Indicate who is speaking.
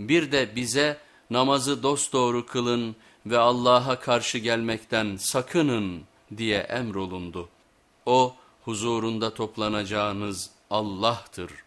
Speaker 1: Bir de bize namazı dosdoğru kılın ve Allah'a karşı gelmekten sakının diye emrolundu. O huzurunda toplanacağınız Allah'tır.